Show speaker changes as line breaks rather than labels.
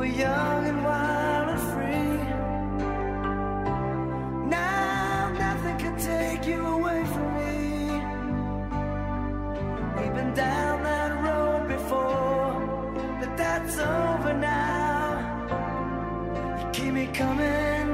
were young and wild and free. Now nothing can take you away from me. We've been down that road before, but that's over now. You keep me coming.